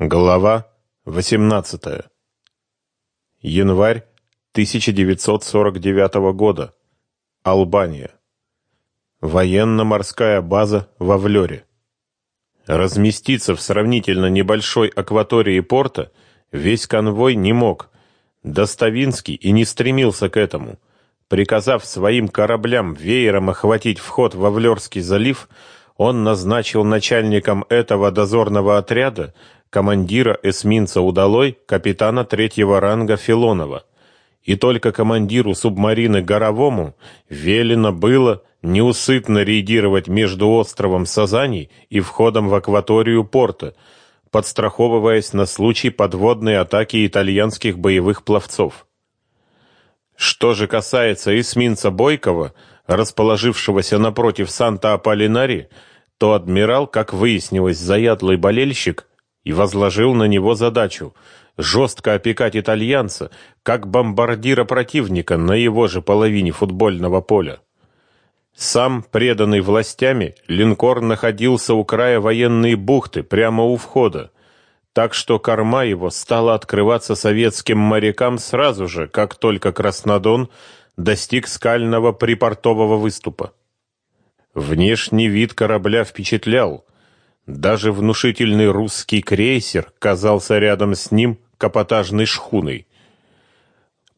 Глава 18. Январь 1949 года. Албания. Военно-морская база во Влёре. Разместиться в сравнительно небольшой акватории порта весь конвой не мог. Доставинский и не стремился к этому. Приказав своим кораблям веером охватить вход во Влёрский залив, он назначил начальником этого дозорного отряда командира эсминца «Удалой» капитана третьего ранга Филонова. И только командиру субмарины Горовому велено было неусыпно рейдировать между островом Сазаний и входом в акваторию порта, подстраховываясь на случай подводной атаки итальянских боевых пловцов. Что же касается эсминца Бойкова, расположившегося напротив Санта-Аполлинари, то адмирал, как выяснилось, заядлый болельщик, и возложил на него задачу жестко опекать итальянца, как бомбардира противника на его же половине футбольного поля. Сам, преданный властями, линкор находился у края военной бухты, прямо у входа, так что корма его стала открываться советским морякам сразу же, как только Краснодон достиг скального припортового выступа. Внешний вид корабля впечатлял. Даже внушительный русский крейсер казался рядом с ним капотажной шхуной.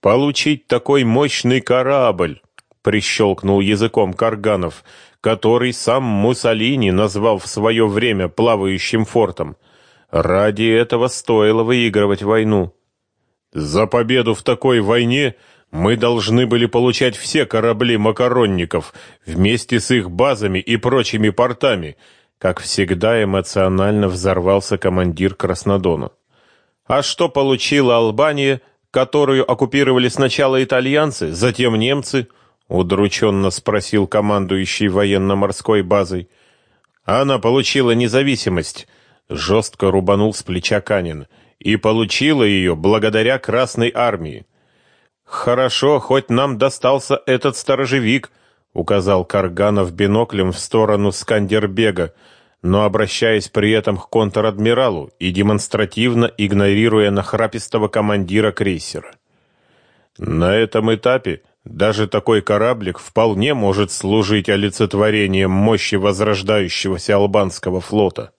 «Получить такой мощный корабль!» — прищелкнул языком Карганов, который сам Муссолини назвал в свое время плавающим фортом. Ради этого стоило выигрывать войну. «За победу в такой войне мы должны были получать все корабли макаронников вместе с их базами и прочими портами», как всегда эмоционально взорвался командир Краснодона. А что получила Албания, которую оккупировали сначала итальянцы, затем немцы? удрученно спросил командующий военно-морской базой. Она получила независимость, жестко рубанул с плеча Канин, и получила ее благодаря Красной армии. Хорошо, хоть нам достался этот сторожевик, указал Карганов биноклем в сторону Скандербега, но обращаясь при этом к контр-адмиралу и демонстративно игнорируя нахрапистого командира крейсера. На этом этапе даже такой кораблик вполне может служить олицетворением мощи возрождающегося албанского флота.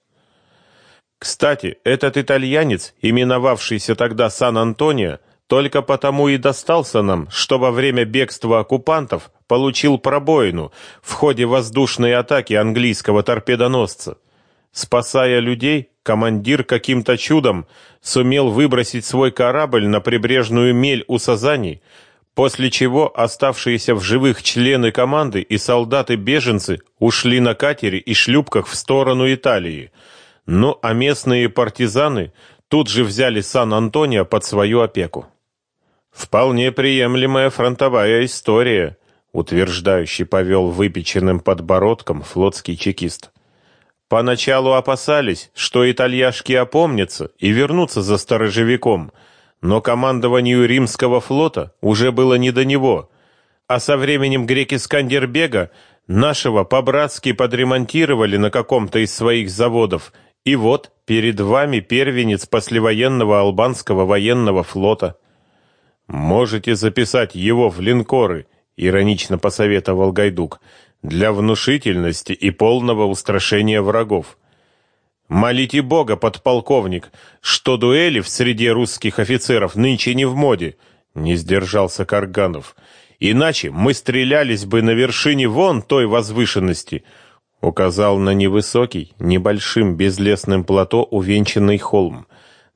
Кстати, этот итальянец, именовавшийся тогда Сан-Антонио, только потому и достался нам, что во время бегства оккупантов получил пробоину в ходе воздушной атаки английского торпедоносца. Спасая людей, командир каким-то чудом сумел выбросить свой корабль на прибрежную мель у Сазани, после чего оставшиеся в живых члены команды и солдаты-беженцы ушли на катере и шлюпках в сторону Италии. Ну а местные партизаны тут же взяли Сан-Антонио под свою опеку. Вполне приемлемая фронтовая история, утверждающий повел выпеченным подбородком флотский чекист. Поначалу опасались, что итальяшки опомнятся и вернутся за сторожевиком, но командованию римского флота уже было не до него, а со временем греки Скандербега нашего по-братски подремонтировали на каком-то из своих заводов, и вот перед вами первенец послевоенного албанского военного флота. Можете записать его в линкоры, иронично посоветовал Гайдук, для внушительности и полного устрашения врагов. Молите Бога, подполковник, что дуэли в среде русских офицеров нынче не в моде, не сдержался Карганов. Иначе мы стрелялись бы на вершине вон той возвышенности, указал на невысокий, небольшим безлесным плато увенчанный холм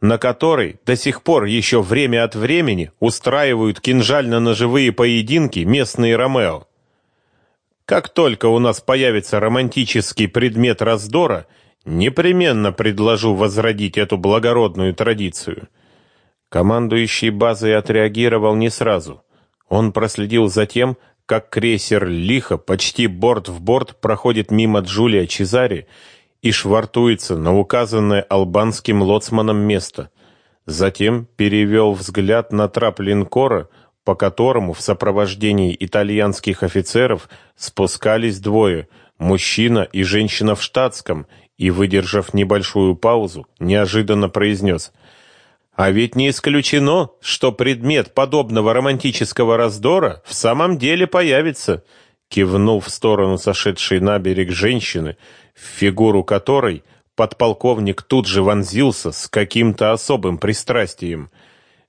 на которой до сих пор еще время от времени устраивают кинжально-ножевые поединки местные Ромео. Как только у нас появится романтический предмет раздора, непременно предложу возродить эту благородную традицию. Командующий базой отреагировал не сразу. Он проследил за тем, как крейсер лихо, почти борт в борт, проходит мимо Джулия Чезари и швартуется на указанное албанским лоцманом место. Затем перевел взгляд на трап линкора, по которому в сопровождении итальянских офицеров спускались двое, мужчина и женщина в штатском, и, выдержав небольшую паузу, неожиданно произнес «А ведь не исключено, что предмет подобного романтического раздора в самом деле появится», кивнул в сторону сошедшей на берег женщины, в фигуру которой подполковник тут же вонзился с каким-то особым пристрастием.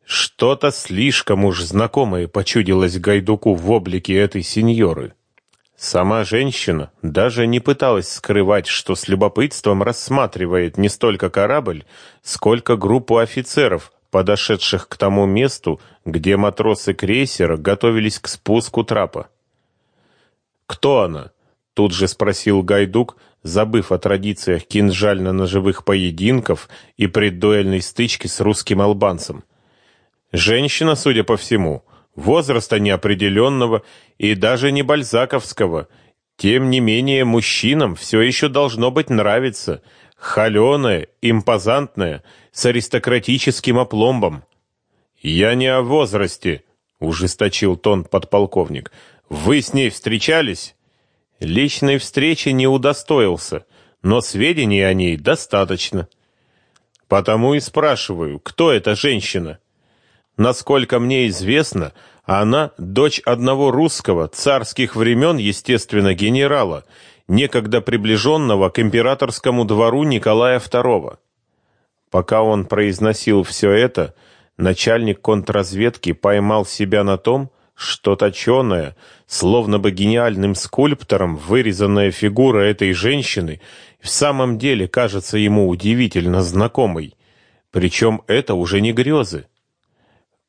Что-то слишком уж знакомое почудилось Гайдуку в облике этой сеньоры. Сама женщина даже не пыталась скрывать, что с любопытством рассматривает не столько корабль, сколько группу офицеров, подошедших к тому месту, где матросы крейсера готовились к спуску трапа. «Кто она?» — тут же спросил Гайдук, забыв о традициях кинжально-ножевых поединков и преддуэльной стычки с русским албанцем. Женщина, судя по всему, — возраста неопределенного и даже не бальзаковского. Тем не менее, мужчинам все еще должно быть нравиться. Холеная, импозантная, с аристократическим опломбом. «Я не о возрасте», — ужесточил тон подполковник. «Вы с ней встречались?» Личной встречи не удостоился, но сведений о ней достаточно. Потому и спрашиваю, кто эта женщина?» Насколько мне известно, она дочь одного русского, царских времен, естественно, генерала, некогда приближенного к императорскому двору Николая II. Пока он произносил все это, начальник контрразведки поймал себя на том, что точеная, словно бы гениальным скульптором вырезанная фигура этой женщины в самом деле кажется ему удивительно знакомой. Причем это уже не грезы.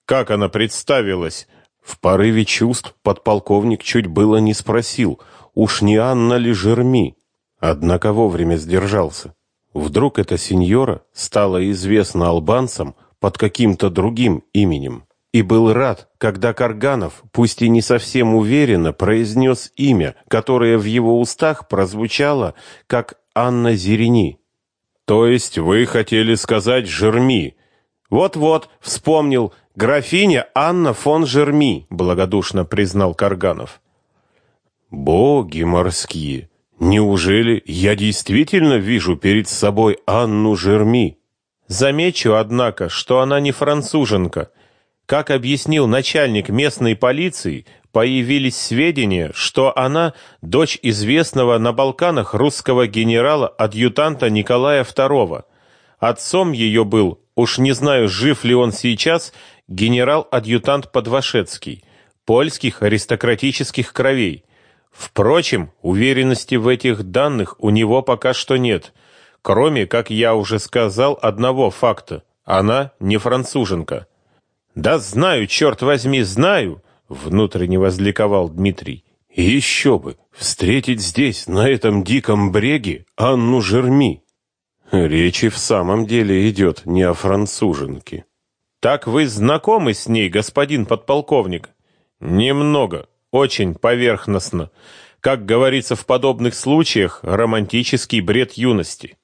Как она представилась? В порыве чувств подполковник чуть было не спросил, уж не Анна ли Жерми. Однако вовремя сдержался. Вдруг эта сеньора стала известна албанцам под каким-то другим именем. И был рад, когда Карганов, пусть и не совсем уверенно, произнес имя, которое в его устах прозвучало как Анна Зерени. «То есть вы хотели сказать Жерми?» «Вот-вот, вспомнил, Графиня Анна фон Жерми, благодушно признал Карганов. Боги морские, неужели я действительно вижу перед собой Анну Жерми? Замечу, однако, что она не француженка. Как объяснил начальник местной полиции, появились сведения, что она дочь известного на Балканах русского генерала-адъютанта Николая II. Отцом ее был, уж не знаю, жив ли он сейчас, генерал-адъютант Подвашецкий, польских аристократических кровей. Впрочем, уверенности в этих данных у него пока что нет, кроме, как я уже сказал, одного факта. Она не француженка. «Да знаю, черт возьми, знаю!» — внутренне возликовал Дмитрий. еще бы! Встретить здесь, на этом диком бреге, Анну Жерми!» Речь и в самом деле идет не о француженке. Так вы знакомы с ней, господин подполковник? Немного, очень поверхностно. Как говорится в подобных случаях, романтический бред юности.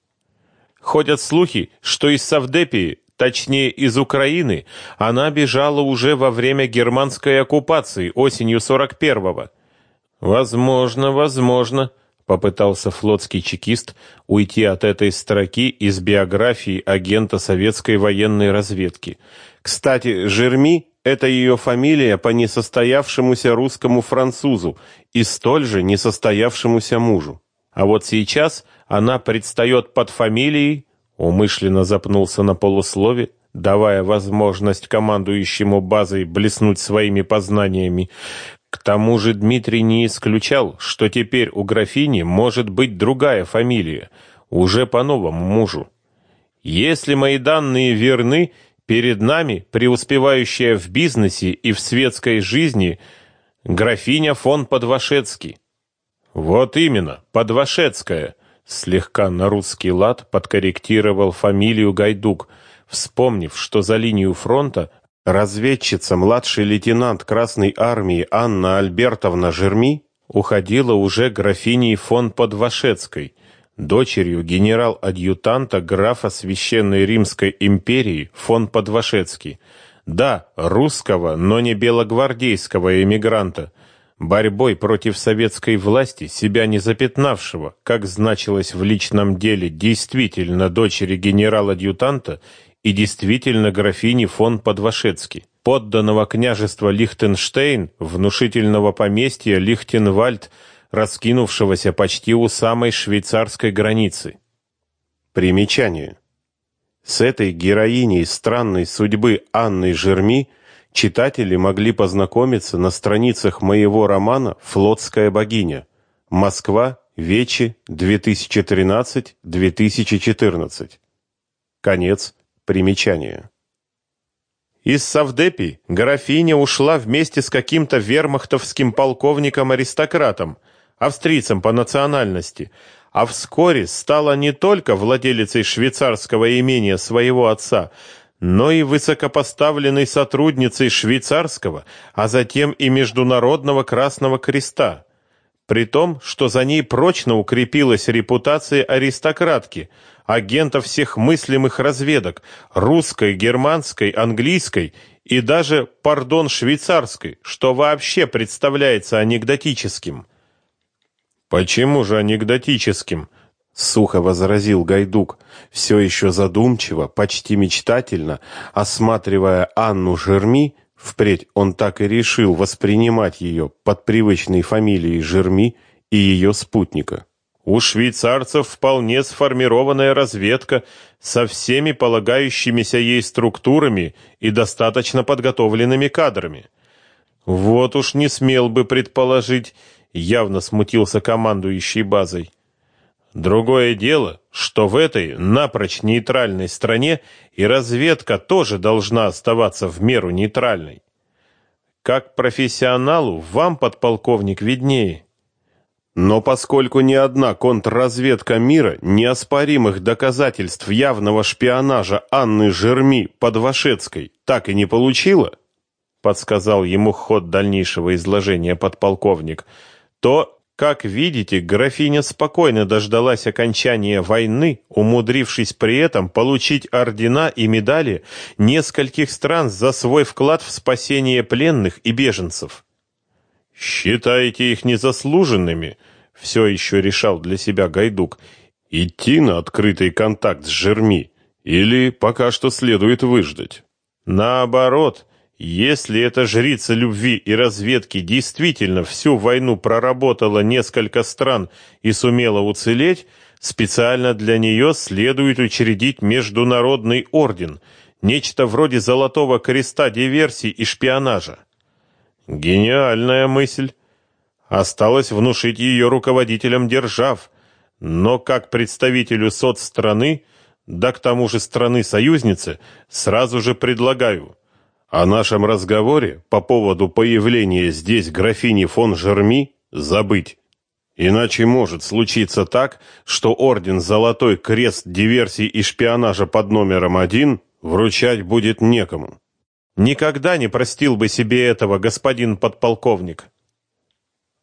Ходят слухи, что из Савдепии, точнее из Украины, она бежала уже во время германской оккупации осенью 41-го. Возможно, возможно, попытался флотский чекист уйти от этой строки из биографии агента советской военной разведки. Кстати, Жерми это ее фамилия по несостоявшемуся русскому французу и столь же несостоявшемуся мужу. А вот сейчас она предстает под фамилией, умышленно запнулся на полуслове, давая возможность командующему базой блеснуть своими познаниями, к тому же Дмитрий не исключал, что теперь у графини может быть другая фамилия, уже по новому мужу. Если мои данные верны, перед нами преуспевающая в бизнесе и в светской жизни графиня фон Подвашецкий. Вот именно, Подвашецкая, слегка на русский лад подкорректировал фамилию Гайдук, вспомнив, что за линию фронта Разведчица, младший лейтенант Красной армии Анна Альбертовна Жерми уходила уже графиней фон Подвашецкой, дочерью генерал-адъютанта графа Священной Римской империи фон Подвашецкий. Да, русского, но не белогвардейского эмигранта, борьбой против советской власти, себя не запятнавшего, как значилось в личном деле, действительно дочери генерала-адъютанта и действительно графини фон Подвашецкий, подданного княжества Лихтенштейн, внушительного поместья Лихтенвальд, раскинувшегося почти у самой швейцарской границы. Примечание. С этой героиней странной судьбы Анной Жерми читатели могли познакомиться на страницах моего романа «Флотская богиня». Москва, Вечи, 2013-2014. Конец примечания. Из Савдепи графиня ушла вместе с каким-то вермахтовским полковником-аристократом, австрийцем по национальности, а вскоре стала не только владелицей швейцарского имения своего отца, но и высокопоставленной сотрудницей швейцарского, а затем и Международного Красного Креста. При том, что за ней прочно укрепилась репутация аристократки, агента всех мыслимых разведок, русской, германской, английской и даже, пардон, швейцарской, что вообще представляется анекдотическим. Почему же анекдотическим? Сухо возразил Гайдук, все еще задумчиво, почти мечтательно осматривая Анну Жерми, впредь он так и решил воспринимать ее под привычной фамилией Жерми и ее спутника. У швейцарцев вполне сформированная разведка со всеми полагающимися ей структурами и достаточно подготовленными кадрами. Вот уж не смел бы предположить, явно смутился командующий базой. Другое дело, что в этой напрочь нейтральной стране и разведка тоже должна оставаться в меру нейтральной. Как профессионалу вам, подполковник, виднее. Но поскольку ни одна контрразведка мира неоспоримых доказательств явного шпионажа Анны Жерми Подвашецкой так и не получила, подсказал ему ход дальнейшего изложения подполковник, — то, как видите, графиня спокойно дождалась окончания войны, умудрившись при этом получить ордена и медали нескольких стран за свой вклад в спасение пленных и беженцев. Считаете их незаслуженными? Все еще решал для себя Гайдук. Идти на открытый контакт с Жерми или пока что следует выждать? Наоборот, если эта жрица любви и разведки действительно всю войну проработала несколько стран и сумела уцелеть, специально для нее следует учредить международный орден, нечто вроде золотого креста диверсий и шпионажа. Гениальная мысль. Осталось внушить ее руководителям держав, но как представителю соцстраны, да к тому же страны-союзницы, сразу же предлагаю – о нашем разговоре по поводу появления здесь графини фон Жерми забыть. Иначе может случиться так, что орден Золотой Крест диверсий и шпионажа под номером один вручать будет некому. Никогда не простил бы себе этого господин подполковник.